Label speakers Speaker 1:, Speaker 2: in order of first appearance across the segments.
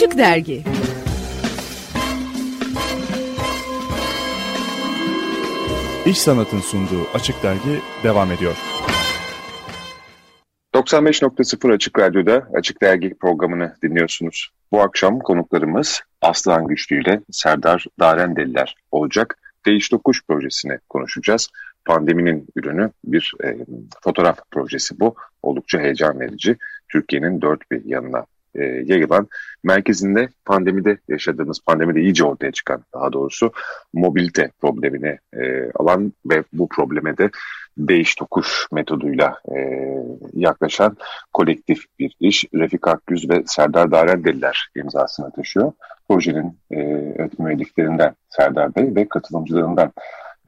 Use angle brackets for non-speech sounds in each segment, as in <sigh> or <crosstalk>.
Speaker 1: Açık Dergi
Speaker 2: İş Sanat'ın sunduğu Açık Dergi devam ediyor.
Speaker 3: 95.0 Açık Radyo'da Açık Dergi programını dinliyorsunuz. Bu akşam konuklarımız Aslan Güçlü ile Serdar Darendeliler olacak. Değiş Tokuş projesini konuşacağız. Pandeminin ürünü bir e, fotoğraf projesi bu. Oldukça heyecan verici. Türkiye'nin dört bir yanına e, yayılan merkezinde pandemide yaşadığımız, pandemide iyice ortaya çıkan daha doğrusu mobilite problemini e, alan ve bu probleme de değiş tokuş metoduyla e, yaklaşan kolektif bir iş. Refik Akgüz ve Serdar Darendeliler imzasını taşıyor. Projenin e, müelliklerinden Serdar Bey ve katılımcılarından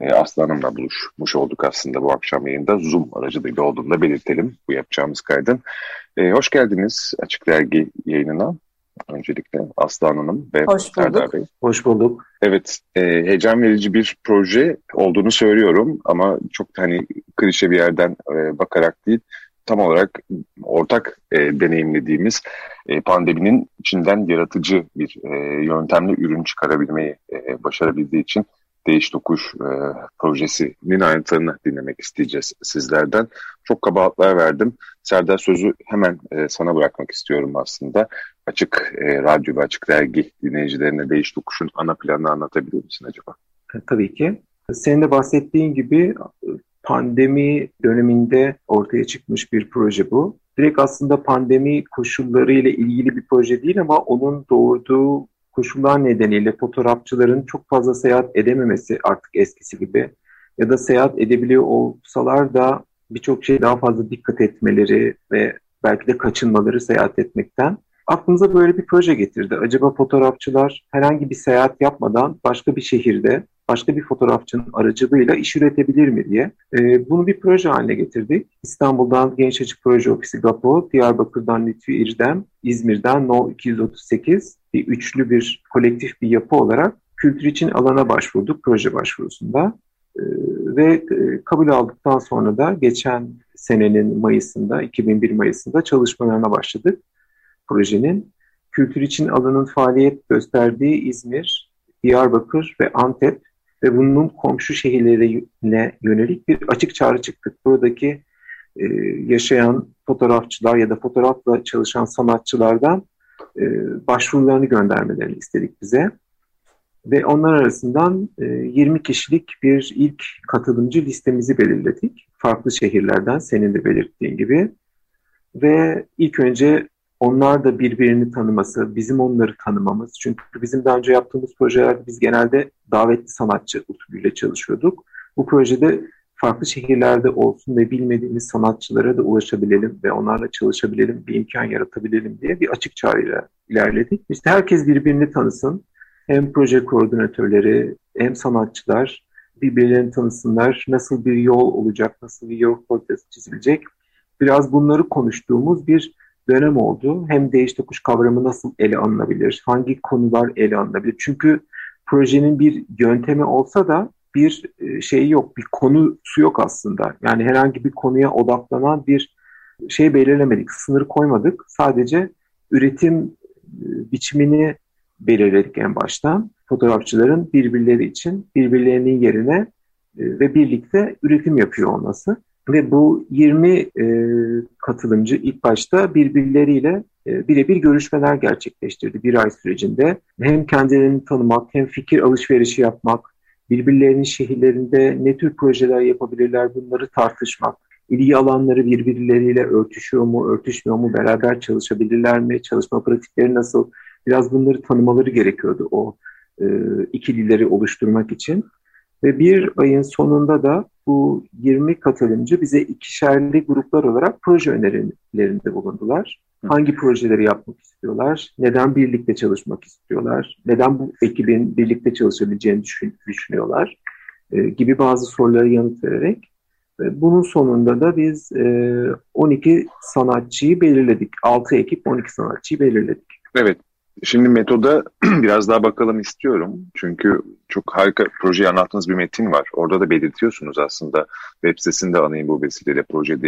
Speaker 3: e, Aslı Hanım'la buluşmuş olduk aslında bu akşam yayında. Zoom aracılığıyla olduğunu da belirtelim bu yapacağımız kaydın. E, hoş geldiniz Açık Dergi yayınına. Öncelikle Aslı Hanım ve
Speaker 4: hoş
Speaker 3: Serdar Bey.
Speaker 4: Hoş bulduk.
Speaker 3: Evet, e, heyecan verici bir proje olduğunu söylüyorum ama çok hani klişe bir yerden e, bakarak değil, tam olarak ortak e, deneyimlediğimiz e, pandeminin içinden yaratıcı bir e, yöntemle ürün çıkarabilmeyi e, başarabildiği için Değiş Tokuş e, projesinin ayrıntılarını dinlemek isteyeceğiz sizlerden. Çok kabahatlar verdim. Serdar sözü hemen e, sana bırakmak istiyorum aslında. Açık e, radyo ve açık dergi dinleyicilerine Değiş Tokuş'un ana planını anlatabilir misin acaba?
Speaker 4: E, tabii ki. Senin de bahsettiğin gibi pandemi döneminde ortaya çıkmış bir proje bu. Direkt aslında pandemi koşulları ile ilgili bir proje değil ama onun doğurduğu koşullar nedeniyle fotoğrafçıların çok fazla seyahat edememesi artık eskisi gibi ya da seyahat edebiliyor olsalar da birçok şey daha fazla dikkat etmeleri ve belki de kaçınmaları seyahat etmekten. Aklımıza böyle bir proje getirdi. Acaba fotoğrafçılar herhangi bir seyahat yapmadan başka bir şehirde başka bir fotoğrafçının aracılığıyla iş üretebilir mi diye. E, bunu bir proje haline getirdik. İstanbul'dan Genç Açık Proje Ofisi GAPO, Diyarbakır'dan Lütfi İrdem, İzmir'den No 238 bir üçlü bir kolektif bir yapı olarak kültür için alana başvurduk proje başvurusunda. E, ve e, kabul aldıktan sonra da geçen senenin Mayıs'ında, 2001 Mayıs'ında çalışmalarına başladık projenin. Kültür için alanın faaliyet gösterdiği İzmir, Diyarbakır ve Antep ve bunun komşu şehirlerine yönelik bir açık çağrı çıktık. Buradaki e, yaşayan fotoğrafçılar ya da fotoğrafla çalışan sanatçılardan e, başvurularını göndermelerini istedik bize. Ve onlar arasından e, 20 kişilik bir ilk katılımcı listemizi belirledik. Farklı şehirlerden senin de belirttiğin gibi. Ve ilk önce onlar da birbirini tanıması, bizim onları tanımamız. Çünkü bizim daha önce yaptığımız projelerde biz genelde davetli sanatçı usulüyle çalışıyorduk. Bu projede farklı şehirlerde olsun ve bilmediğimiz sanatçılara da ulaşabilelim ve onlarla çalışabilelim, bir imkan yaratabilelim diye bir açık çağrıyla ilerledik. İşte herkes birbirini tanısın. Hem proje koordinatörleri hem sanatçılar birbirlerini tanısınlar. Nasıl bir yol olacak, nasıl bir yol haritası çizilecek. Biraz bunları konuştuğumuz bir dönem oldu. Hem değiş tokuş kavramı nasıl ele alınabilir, hangi konular ele alınabilir. Çünkü projenin bir yöntemi olsa da bir e, şey yok, bir konusu yok aslında. Yani herhangi bir konuya odaklanan bir şey belirlemedik, sınır koymadık. Sadece üretim e, biçimini belirledik en baştan. Fotoğrafçıların birbirleri için birbirlerinin yerine e, ve birlikte üretim yapıyor olması. Ve bu 20 e, katılımcı ilk başta birbirleriyle e, birebir görüşmeler gerçekleştirdi bir ay sürecinde. Hem kendilerini tanımak hem fikir alışverişi yapmak, birbirlerinin şehirlerinde ne tür projeler yapabilirler bunları tartışmak, ilgi alanları birbirleriyle örtüşüyor mu, örtüşmüyor mu, beraber çalışabilirler mi, çalışma pratikleri nasıl, biraz bunları tanımaları gerekiyordu o e, ikilileri oluşturmak için. Ve bir ayın sonunda da bu 20 katılımcı bize ikişerli gruplar olarak proje önerilerinde bulundular. Hangi projeleri yapmak istiyorlar? Neden birlikte çalışmak istiyorlar? Neden bu ekibin birlikte çalışabileceğini düşün, düşünüyorlar? E, gibi bazı soruları yanıt vererek. Ve bunun sonunda da biz e, 12 sanatçıyı belirledik. 6 ekip 12 sanatçıyı belirledik.
Speaker 3: Evet, Şimdi metoda <clears throat> biraz daha bakalım istiyorum. Çünkü çok harika projeyi anlattığınız bir metin var. Orada da belirtiyorsunuz aslında web sitesinde anayım bu vesileyle proje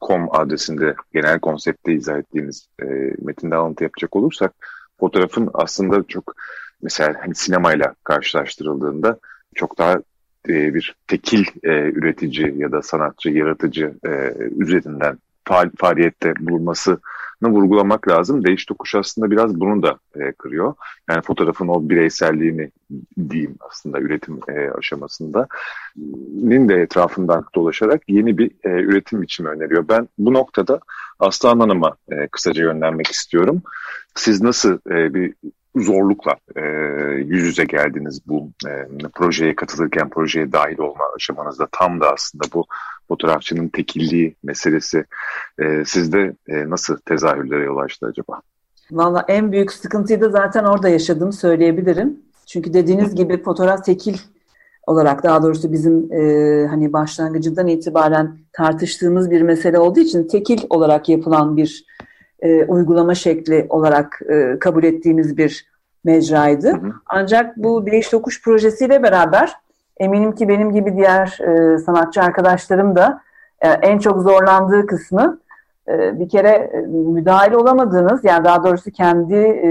Speaker 3: com adresinde genel konsepte izah ettiğiniz e, metinde alıntı yapacak olursak fotoğrafın aslında çok mesela hani sinemayla karşılaştırıldığında çok daha e, bir tekil e, üretici ya da sanatçı, yaratıcı e, üzerinden faal, faaliyette bulunmasını vurgulamak lazım. Değiş tokuş aslında biraz bunu da e, kırıyor. Yani fotoğrafın o bireyselliğini diyeyim aslında üretim e, aşamasında nin de etrafından dolaşarak yeni bir e, üretim biçimi öneriyor. Ben bu noktada Aslan Hanım'a e, kısaca yönlenmek istiyorum. Siz nasıl e, bir zorlukla e, yüz yüze geldiniz bu e, projeye katılırken, projeye dahil olma aşamanızda tam da aslında bu fotoğrafçının tekilliği meselesi e, sizde e, nasıl tezahürlere yol açtı acaba?
Speaker 1: Valla en büyük sıkıntıyı da zaten orada yaşadığımı söyleyebilirim. Çünkü dediğiniz gibi fotoğraf tekil olarak daha doğrusu bizim e, hani başlangıcından itibaren tartıştığımız bir mesele olduğu için tekil olarak yapılan bir e, uygulama şekli olarak e, kabul ettiğimiz bir mecraydı. Hı hı. Ancak bu değiş tokuş projesiyle beraber eminim ki benim gibi diğer e, sanatçı arkadaşlarım da e, en çok zorlandığı kısmı e, bir kere e, müdahale olamadığınız yani daha doğrusu kendi e,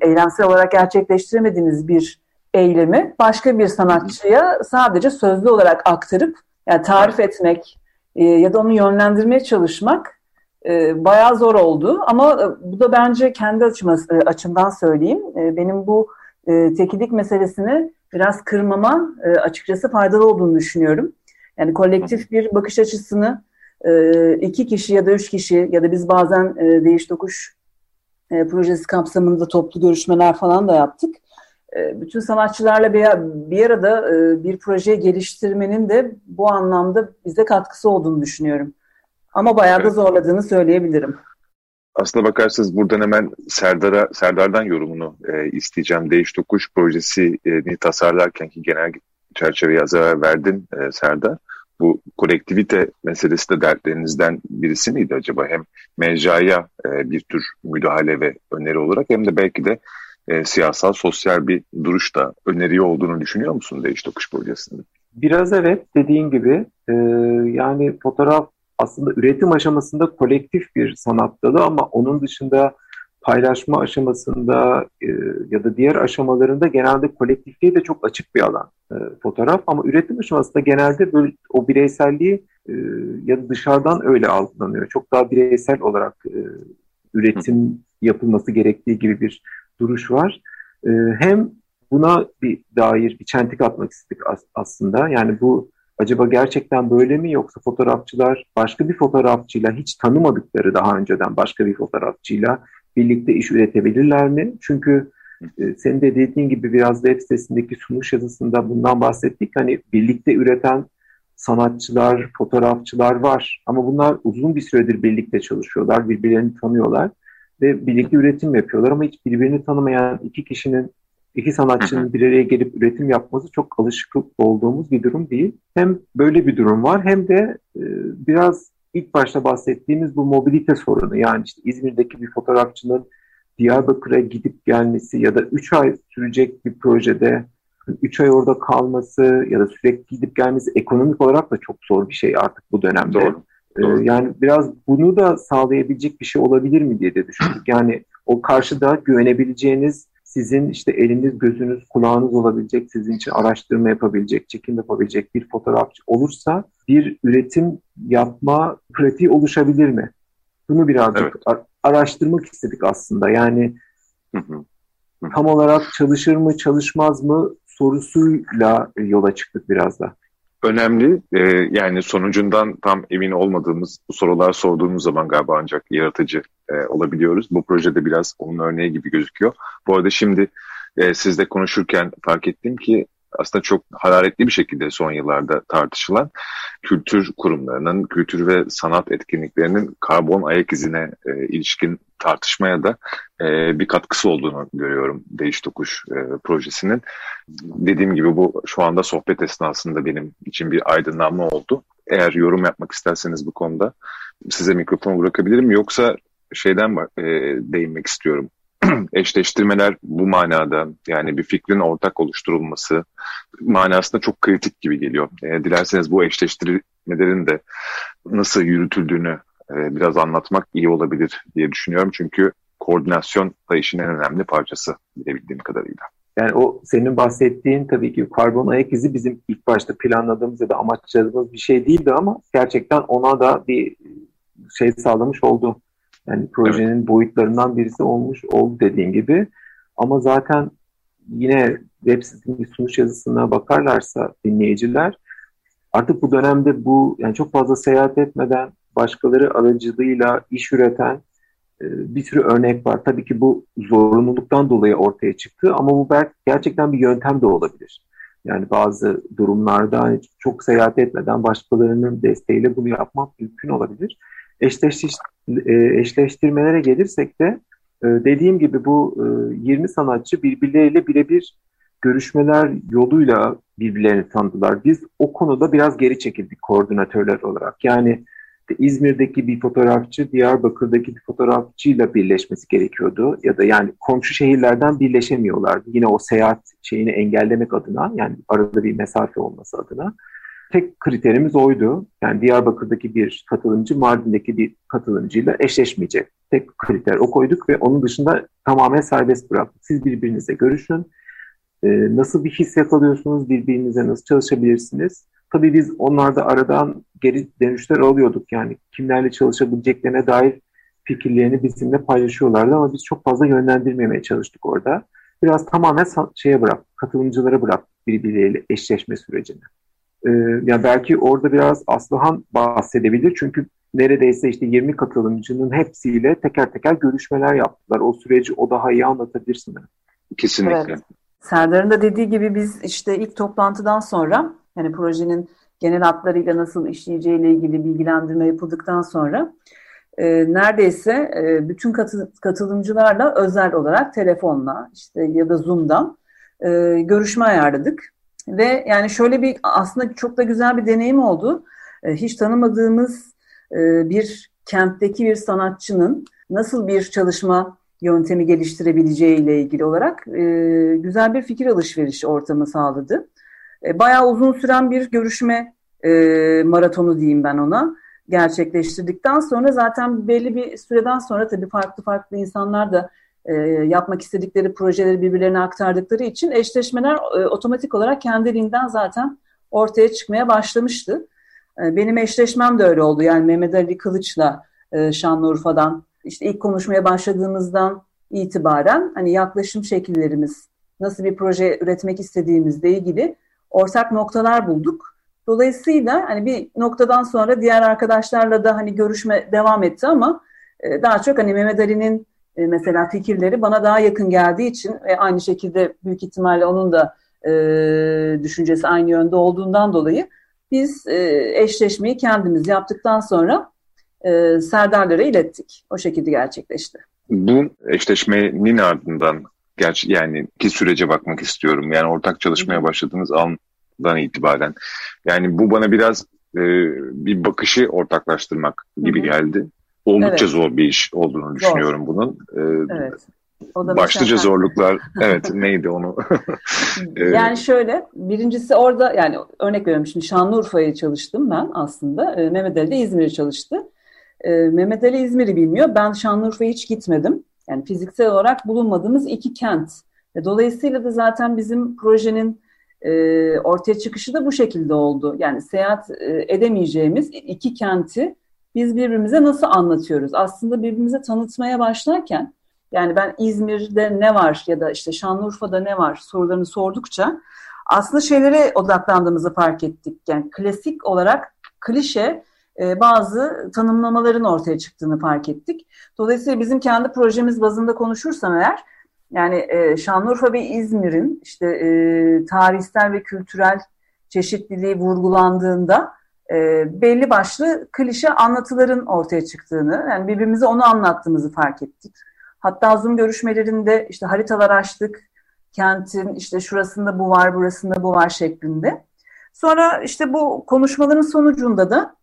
Speaker 1: eylemsel olarak gerçekleştiremediğiniz bir eylemi başka bir sanatçıya sadece sözlü olarak aktarıp yani tarif etmek e, ya da onu yönlendirmeye çalışmak e, bayağı zor oldu. Ama e, bu da bence kendi açıma, e, açımdan söyleyeyim. E, benim bu e, tekillik meselesini biraz kırmama e, açıkçası faydalı olduğunu düşünüyorum. Yani kolektif bir bakış açısını e, iki kişi ya da üç kişi ya da biz bazen e, değiş tokuş e, projesi kapsamında toplu görüşmeler falan da yaptık. E, bütün sanatçılarla bir, bir arada e, bir proje geliştirmenin de bu anlamda bize katkısı olduğunu düşünüyorum. Ama bayağı da zorladığını söyleyebilirim.
Speaker 3: Aslına bakarsanız buradan hemen Serdar'a Serdar'dan yorumunu e, isteyeceğim. Değiş Tokuş projesini tasarlarken ki genel çerçeve yazara verdin e, Serdar. Bu kolektivite meselesi de dertlerinizden birisi miydi acaba? Hem mecraya e, bir tür müdahale ve öneri olarak hem de belki de e, siyasal, sosyal bir duruş da öneriyor olduğunu düşünüyor musun Değiş Tokuş projesinde?
Speaker 4: Biraz evet dediğin gibi e, yani fotoğraf aslında üretim aşamasında kolektif bir sanat dalı ama onun dışında paylaşma aşamasında e, ya da diğer aşamalarında genelde kolektifliğe de çok açık bir alan e, fotoğraf ama üretim aşamasında genelde böyle o bireyselliği e, ya da dışarıdan öyle algılanıyor. Çok daha bireysel olarak e, üretim yapılması gerektiği gibi bir duruş var. E, hem buna bir dair bir çentik atmak istedik as aslında. Yani bu acaba gerçekten böyle mi yoksa fotoğrafçılar başka bir fotoğrafçıyla hiç tanımadıkları daha önceden başka bir fotoğrafçıyla birlikte iş üretebilirler mi? Çünkü e, senin de dediğin gibi biraz web sitesindeki sunuş yazısında bundan bahsettik. Hani birlikte üreten sanatçılar, fotoğrafçılar var ama bunlar uzun bir süredir birlikte çalışıyorlar, birbirlerini tanıyorlar ve birlikte üretim yapıyorlar ama hiç birbirini tanımayan iki kişinin iki sanatçının bir araya gelip üretim yapması çok alışık olduğumuz bir durum değil. Hem böyle bir durum var hem de e, biraz ilk başta bahsettiğimiz bu mobilite sorunu. Yani işte İzmir'deki bir fotoğrafçının Diyarbakır'a gidip gelmesi ya da 3 ay sürecek bir projede 3 ay orada kalması ya da sürekli gidip gelmesi ekonomik olarak da çok zor bir şey artık bu dönemde. Doğru. Ee, Doğru. Yani biraz bunu da sağlayabilecek bir şey olabilir mi diye de düşündük. Yani o karşıda güvenebileceğiniz sizin işte eliniz, gözünüz, kulağınız olabilecek, sizin için araştırma yapabilecek, çekim yapabilecek bir fotoğrafçı olursa bir üretim yapma pratiği oluşabilir mi? Bunu birazcık evet. araştırmak istedik aslında. Yani tam olarak çalışır mı, çalışmaz mı sorusuyla yola çıktık biraz da
Speaker 3: önemli. Ee, yani sonucundan tam emin olmadığımız bu sorular sorduğumuz zaman galiba ancak yaratıcı e, olabiliyoruz. Bu projede biraz onun örneği gibi gözüküyor. Bu arada şimdi e, sizle konuşurken fark ettim ki aslında çok hararetli bir şekilde son yıllarda tartışılan kültür kurumlarının, kültür ve sanat etkinliklerinin karbon ayak izine e, ilişkin tartışmaya da e, bir katkısı olduğunu görüyorum Değiş Tokuş e, projesinin. Dediğim gibi bu şu anda sohbet esnasında benim için bir aydınlanma oldu. Eğer yorum yapmak isterseniz bu konuda size mikrofonu bırakabilirim. Yoksa şeyden e, değinmek istiyorum. <clears throat> eşleştirmeler bu manada yani bir fikrin ortak oluşturulması manasında çok kritik gibi geliyor. E, dilerseniz bu eşleştiri, görüşmelerin de nasıl yürütüldüğünü e, biraz anlatmak iyi olabilir diye düşünüyorum. Çünkü koordinasyon da işin en önemli parçası bilebildiğim kadarıyla.
Speaker 4: Yani o senin bahsettiğin tabii ki karbon ayak izi bizim ilk başta planladığımız ya da amaçladığımız bir şey değildi ama gerçekten ona da bir şey sağlamış oldu. Yani projenin evet. boyutlarından birisi olmuş oldu dediğin gibi. Ama zaten yine web sitesinin sunuş yazısına bakarlarsa dinleyiciler artık bu dönemde bu yani çok fazla seyahat etmeden başkaları aracılığıyla iş üreten e, bir sürü örnek var. Tabii ki bu zorunluluktan dolayı ortaya çıktı ama bu belki gerçekten bir yöntem de olabilir. Yani bazı durumlarda hani çok seyahat etmeden başkalarının desteğiyle bunu yapmak mümkün olabilir. E, eşleştirmelere gelirsek de e, dediğim gibi bu 20 sanatçı birbirleriyle birebir görüşmeler yoluyla birbirlerini tanıdılar. Biz o konuda biraz geri çekildik koordinatörler olarak. Yani İzmir'deki bir fotoğrafçı Diyarbakır'daki bir fotoğrafçıyla birleşmesi gerekiyordu. Ya da yani komşu şehirlerden birleşemiyorlardı. Yine o seyahat şeyini engellemek adına yani arada bir mesafe olması adına. Tek kriterimiz oydu. Yani Diyarbakır'daki bir katılımcı Mardin'deki bir katılımcıyla eşleşmeyecek. Tek kriter o koyduk ve onun dışında tamamen serbest bıraktık. Siz birbirinizle görüşün. Ee, nasıl bir his yakalıyorsunuz? Birbirinize nasıl çalışabilirsiniz? Tabii biz onlarda aradan geri dönüşler alıyorduk. Yani kimlerle çalışabileceklerine dair fikirlerini bizimle paylaşıyorlardı ama biz çok fazla yönlendirmemeye çalıştık orada. Biraz tamamen şeye bırak, katılımcılara bırak birbirleriyle eşleşme sürecini. Ee, yani belki orada biraz Aslıhan bahsedebilir çünkü neredeyse işte 20 katılımcının hepsiyle teker teker görüşmeler yaptılar. O süreci o daha iyi anlatabilir sanırım.
Speaker 3: Kesinlikle. Evet.
Speaker 1: Serdar'ın da dediği gibi biz işte ilk toplantıdan sonra yani projenin genel hatlarıyla nasıl işleyeceğiyle ilgili bilgilendirme yapıldıktan sonra e, neredeyse e, bütün katı, katılımcılarla özel olarak telefonla işte ya da Zoom'dan e, görüşme ayarladık. Ve yani şöyle bir aslında çok da güzel bir deneyim oldu. E, hiç tanımadığımız e, bir kentteki bir sanatçının nasıl bir çalışma yöntemi geliştirebileceği ile ilgili olarak e, güzel bir fikir alışverişi ortamı sağladı. E, bayağı uzun süren bir görüşme maratonu diyeyim ben ona gerçekleştirdikten sonra zaten belli bir süreden sonra tabii farklı farklı insanlar da e, yapmak istedikleri projeleri birbirlerine aktardıkları için eşleşmeler e, otomatik olarak kendiliğinden zaten ortaya çıkmaya başlamıştı. E, benim eşleşmem de öyle oldu. Yani Mehmet Ali Kılıç'la e, Şanlıurfa'dan işte ilk konuşmaya başladığımızdan itibaren hani yaklaşım şekillerimiz, nasıl bir proje üretmek istediğimizle ilgili ortak noktalar bulduk. Dolayısıyla hani bir noktadan sonra diğer arkadaşlarla da hani görüşme devam etti ama e, daha çok hani Mehmet Ali'nin e, mesela fikirleri bana daha yakın geldiği için ve aynı şekilde büyük ihtimalle onun da e, düşüncesi aynı yönde olduğundan dolayı biz e, eşleşmeyi kendimiz yaptıktan sonra e, Serdarlara ilettik. O şekilde gerçekleşti.
Speaker 3: Bu eşleşmenin ardından gerçi yani ki sürece bakmak istiyorum. Yani ortak çalışmaya başladığınız andan itibaren. Yani bu bana biraz e, bir bakışı ortaklaştırmak gibi Hı-hı. geldi. Oldukça evet. zor bir iş olduğunu düşünüyorum zor. bunun. Ee, evet. O da başlıca zorluklar <laughs> evet neydi onu? <laughs>
Speaker 1: yani şöyle birincisi orada yani örnek veriyorum şimdi Şanlıurfa'ya çalıştım ben aslında. Ee, Mehmet Ali de İzmir'e çalıştı. Ee, Mehmet Ali İzmir'i bilmiyor. Ben Şanlıurfa'ya hiç gitmedim. Yani fiziksel olarak bulunmadığımız iki kent. Dolayısıyla da zaten bizim projenin e, ortaya çıkışı da bu şekilde oldu. Yani seyahat e, edemeyeceğimiz iki kenti biz birbirimize nasıl anlatıyoruz? Aslında birbirimize tanıtmaya başlarken yani ben İzmir'de ne var ya da işte Şanlıurfa'da ne var sorularını sordukça aslında şeylere odaklandığımızı fark ettik. Yani klasik olarak klişe e, bazı tanımlamaların ortaya çıktığını fark ettik. Dolayısıyla bizim kendi projemiz bazında konuşursam eğer yani e, Şanlıurfa ve İzmir'in işte e, tarihsel ve kültürel çeşitliliği vurgulandığında e, belli başlı klişe anlatıların ortaya çıktığını, yani birbirimize onu anlattığımızı fark ettik. Hatta Zoom görüşmelerinde işte haritalar açtık, kentin işte şurasında bu var, burasında bu var şeklinde. Sonra işte bu konuşmaların sonucunda da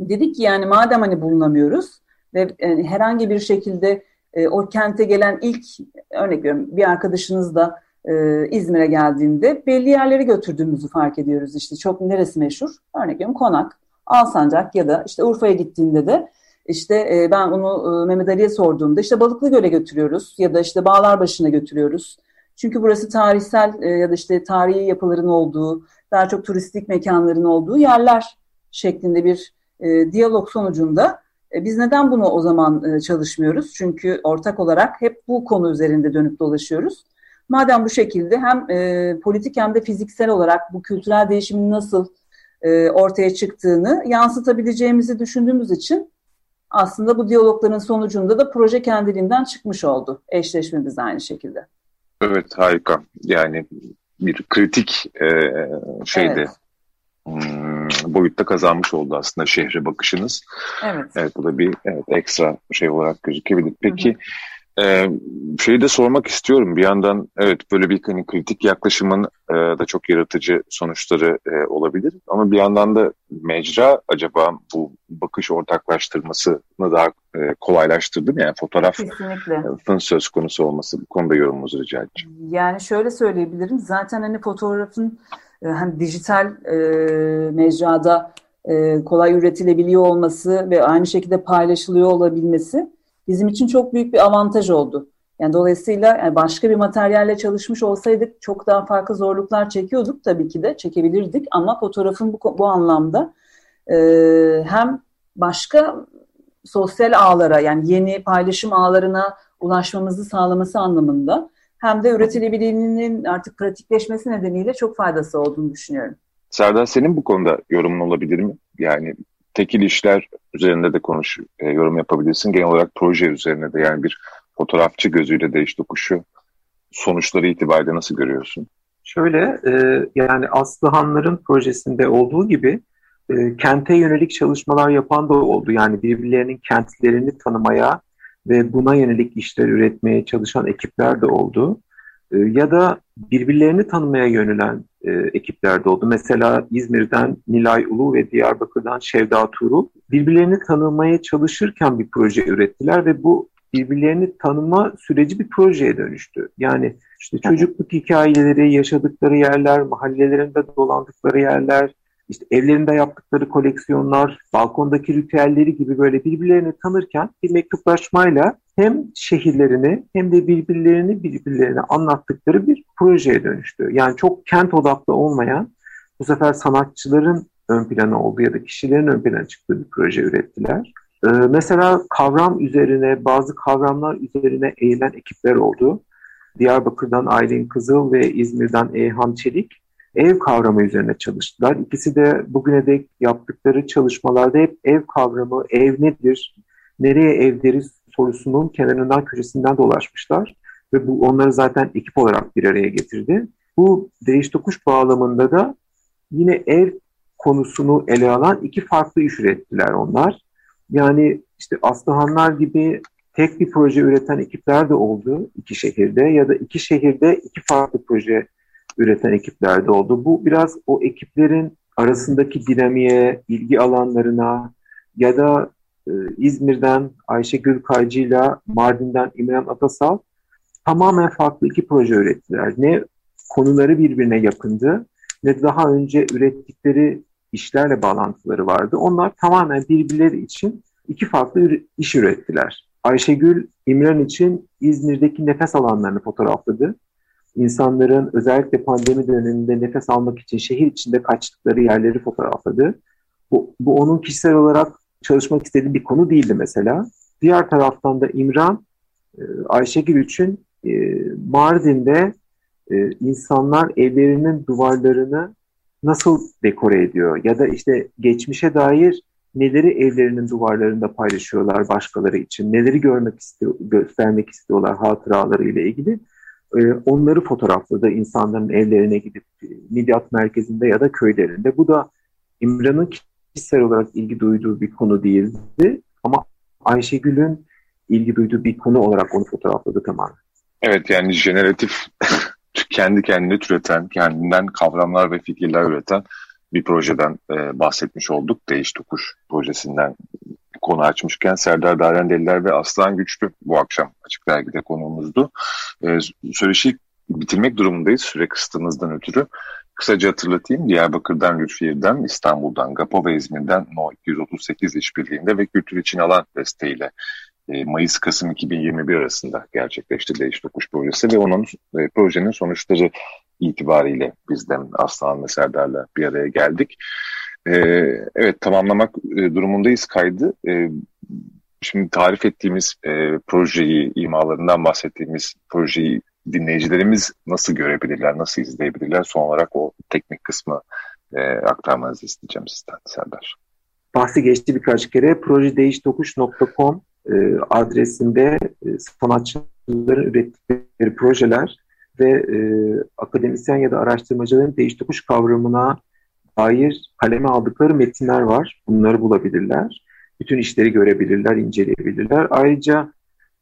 Speaker 1: dedik ki yani madem hani bulunamıyoruz ve herhangi bir şekilde e, o kente gelen ilk örnek veriyorum bir arkadaşınız da e, İzmir'e geldiğinde belli yerleri götürdüğümüzü fark ediyoruz. İşte çok neresi meşhur? Örnek veriyorum Konak. Alsancak ya da işte Urfa'ya gittiğinde de işte e, ben onu e, Mehmet Ali'ye sorduğumda işte Balıklı Göl'e götürüyoruz ya da işte Bağlarbaşı'na götürüyoruz. Çünkü burası tarihsel ya da işte tarihi yapıların olduğu, daha çok turistik mekanların olduğu yerler şeklinde bir diyalog sonucunda biz neden bunu o zaman çalışmıyoruz? Çünkü ortak olarak hep bu konu üzerinde dönüp dolaşıyoruz. Madem bu şekilde hem e, politik hem de fiziksel olarak bu kültürel değişimin nasıl e, ortaya çıktığını yansıtabileceğimizi düşündüğümüz için aslında bu diyalogların sonucunda da proje kendiliğinden çıkmış oldu. Eşleşmemiz aynı şekilde.
Speaker 3: Evet harika. Yani bir kritik e, şeyde evet. hmm, boyutta kazanmış oldu aslında şehre bakışınız. Evet. Evet bu da bir evet, ekstra şey olarak gözükebilir. Peki hı hı. Ee, şeyi de sormak istiyorum. Bir yandan evet böyle bir hani kritik yaklaşımın e, da çok yaratıcı sonuçları e, olabilir. Ama bir yandan da mecra acaba bu bakış ortaklaştırmasını daha e, kolaylaştırdı mı? Yani fotoğrafın söz konusu olması bu konuda yorumunuzu rica edeceğim.
Speaker 1: Yani şöyle söyleyebilirim. Zaten hani fotoğrafın e, hani dijital e, mecrada e, kolay üretilebiliyor olması ve aynı şekilde paylaşılıyor olabilmesi bizim için çok büyük bir avantaj oldu. Yani dolayısıyla yani başka bir materyalle çalışmış olsaydık çok daha farklı zorluklar çekiyorduk tabii ki de çekebilirdik ama fotoğrafın bu, bu anlamda e, hem başka sosyal ağlara yani yeni paylaşım ağlarına ulaşmamızı sağlaması anlamında hem de üretilebilirliğinin artık pratikleşmesi nedeniyle çok faydası olduğunu düşünüyorum.
Speaker 3: Serdar senin bu konuda yorumun olabilir mi? Yani tekil işler üzerinde de konuş, e, yorum yapabilirsin. Genel olarak proje üzerine de yani bir fotoğrafçı gözüyle değiş dokuşu sonuçları itibariyle nasıl görüyorsun?
Speaker 4: Şöyle e, yani Aslıhanların projesinde olduğu gibi e, kente yönelik çalışmalar yapan da oldu. Yani birbirlerinin kentlerini tanımaya ve buna yönelik işler üretmeye çalışan ekipler de oldu. E, ya da birbirlerini tanımaya yönelen e, ekipler de oldu. Mesela İzmir'den Nilay Ulu ve Diyarbakır'dan Şevda Tuğrul birbirlerini tanımaya çalışırken bir proje ürettiler ve bu birbirlerini tanıma süreci bir projeye dönüştü. Yani işte çocukluk hikayeleri, yaşadıkları yerler, mahallelerinde dolandıkları yerler, işte evlerinde yaptıkları koleksiyonlar, balkondaki ritüelleri gibi böyle birbirlerini tanırken bir mektuplaşmayla hem şehirlerini hem de birbirlerini birbirlerine anlattıkları bir projeye dönüştü. Yani çok kent odaklı olmayan bu sefer sanatçıların ön plana olduğu ya da kişilerin ön plana çıktığı bir proje ürettiler. Ee, mesela kavram üzerine, bazı kavramlar üzerine eğilen ekipler oldu. Diyarbakır'dan Aylin Kızıl ve İzmir'den Eyhan Çelik ev kavramı üzerine çalıştılar. İkisi de bugüne dek yaptıkları çalışmalarda hep ev kavramı, ev nedir, nereye ev deriz sorusunun kenarından köşesinden dolaşmışlar. Ve bu onları zaten ekip olarak bir araya getirdi. Bu değiş tokuş bağlamında da yine ev konusunu ele alan iki farklı iş ürettiler onlar. Yani işte Aslıhanlar gibi tek bir proje üreten ekipler de oldu iki şehirde ya da iki şehirde iki farklı proje üreten ekipler de oldu. Bu biraz o ekiplerin arasındaki dinamiğe, ilgi alanlarına ya da e, İzmir'den Ayşegül Kaycı ile Mardin'den İmran Atasal tamamen farklı iki proje ürettiler. Ne konuları birbirine yakındı ne daha önce ürettikleri işlerle bağlantıları vardı. Onlar tamamen birbirleri için iki farklı iş ürettiler. Ayşegül İmran için İzmir'deki nefes alanlarını fotoğrafladı insanların özellikle pandemi döneminde nefes almak için şehir içinde kaçtıkları yerleri fotoğrafladı. Bu, bu onun kişisel olarak çalışmak istediği bir konu değildi mesela. Diğer taraftan da İmran, e, Ayşegül için e, Mardin'de e, insanlar evlerinin duvarlarını nasıl dekore ediyor ya da işte geçmişe dair neleri evlerinin duvarlarında paylaşıyorlar başkaları için, neleri görmek istiyor, göstermek istiyorlar hatıraları ile ilgili onları fotoğrafladı insanların evlerine gidip Midyat merkezinde ya da köylerinde. Bu da İmran'ın kişisel olarak ilgi duyduğu bir konu değildi ama Ayşegül'ün ilgi duyduğu bir konu olarak onu fotoğrafladı tamamen.
Speaker 3: Evet yani jeneratif <laughs> kendi kendini türeten, kendinden kavramlar ve fikirler üreten bir projeden e, bahsetmiş olduk. Değiş Tokuş projesinden konu açmışken Serdar Darendeliler ve Aslan Güçlü bu akşam Açık Dergi'de konuğumuzdu. E, söyleşi bitirmek durumundayız süre kısıtımızdan ötürü. Kısaca hatırlatayım. Diyarbakır'dan, Lütfiyer'den, İstanbul'dan, GAPO ve İzmir'den No 238 işbirliğinde ve Kültür için Alan desteğiyle e, Mayıs-Kasım 2021 arasında gerçekleşti Değiş Tokuş projesi ve onun e, projenin sonuçları itibariyle bizden Aslan ve Serdar'la bir araya geldik. E, evet tamamlamak durumundayız kaydı. Şimdi tarif ettiğimiz projeyi, imalarından bahsettiğimiz projeyi dinleyicilerimiz nasıl görebilirler, nasıl izleyebilirler? Son olarak o teknik kısmı aktarmanızı isteyeceğim sizden Serdar.
Speaker 4: Bahsi geçti birkaç kere. projedeyiştokuş.com e, adresinde e, sanatçıların ürettikleri projeler ve e, akademisyen ya da araştırmacıların değiş tokuş kavramına dair kaleme aldıkları metinler var. Bunları bulabilirler. Bütün işleri görebilirler, inceleyebilirler. Ayrıca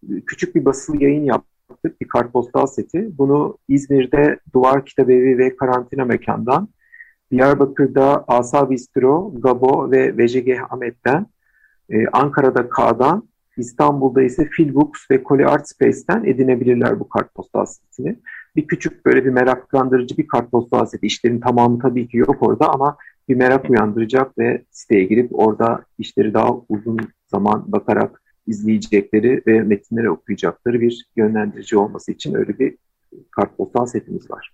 Speaker 4: e, küçük bir basılı yayın yaptık, bir kartpostal seti. Bunu İzmir'de Duvar Kitabevi ve Karantina Mekan'dan, Diyarbakır'da Asa Bistro, Gabo ve VCG Ahmet'ten, e, Ankara'da K'dan, İstanbul'da ise Filbooks ve Koli Art Space'ten edinebilirler bu kartpostal setini. Bir küçük böyle bir meraklandırıcı bir kartpostal seti. İşlerin tamamı tabii ki yok orada ama bir merak uyandıracak ve siteye girip orada işleri daha uzun zaman bakarak izleyecekleri ve metinleri okuyacakları bir yönlendirici olması için öyle bir kartpostal setimiz var.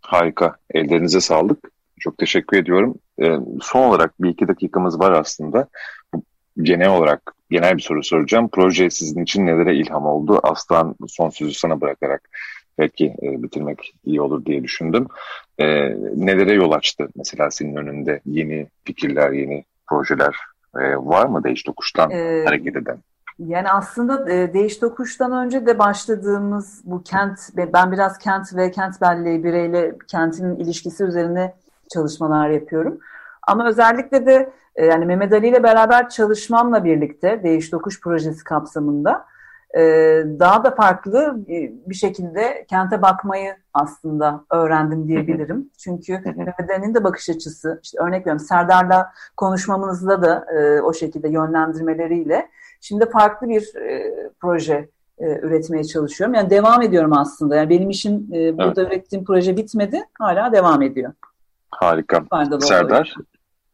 Speaker 3: Harika. Ellerinize sağlık. Çok teşekkür ediyorum. Ee, son olarak bir iki dakikamız var aslında. Genel olarak genel bir soru soracağım. Proje sizin için nelere ilham oldu? Aslan son sözü sana bırakarak belki e, bitirmek iyi olur diye düşündüm. E, nelere yol açtı mesela senin önünde yeni fikirler, yeni projeler e, var mı Değiş Tokuş'tan ee, hareket eden?
Speaker 1: Yani aslında e, Değiş Tokuş'tan önce de başladığımız bu kent, ben biraz kent ve kent belleği bireyle kentin ilişkisi üzerine çalışmalar yapıyorum. Ama özellikle de e, yani Mehmet Ali ile beraber çalışmamla birlikte Değiş Dokuş projesi kapsamında daha da farklı bir şekilde kente bakmayı aslında öğrendim diyebilirim. Çünkü Mehmet Ali'nin de bakış açısı, işte örnek veriyorum Serdar'la konuşmamızda da e, o şekilde yönlendirmeleriyle şimdi farklı bir proje üretmeye çalışıyorum. Yani devam ediyorum aslında. Yani benim işim burada evet. ürettiğim proje bitmedi, hala devam ediyor.
Speaker 3: Harika. Serdar?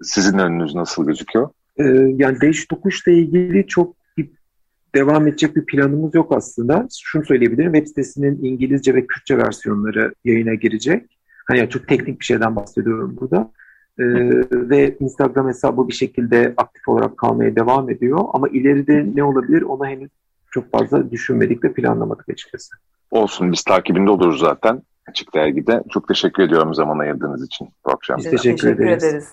Speaker 3: Sizin önünüz nasıl gözüküyor?
Speaker 4: Ee, yani değiş tokuşla ilgili çok devam edecek bir planımız yok aslında. Şunu söyleyebilirim. Web sitesinin İngilizce ve Kürtçe versiyonları yayına girecek. Hani çok teknik bir şeyden bahsediyorum burada. Ee, ve Instagram hesabı bir şekilde aktif olarak kalmaya devam ediyor. Ama ileride ne olabilir ona henüz çok fazla düşünmedik ve planlamadık açıkçası.
Speaker 3: Olsun biz takibinde oluruz zaten Açık Dergi'de. Çok teşekkür ediyorum zaman ayırdığınız için bu akşam.
Speaker 1: Biz teşekkür, teşekkür ederiz. ederiz.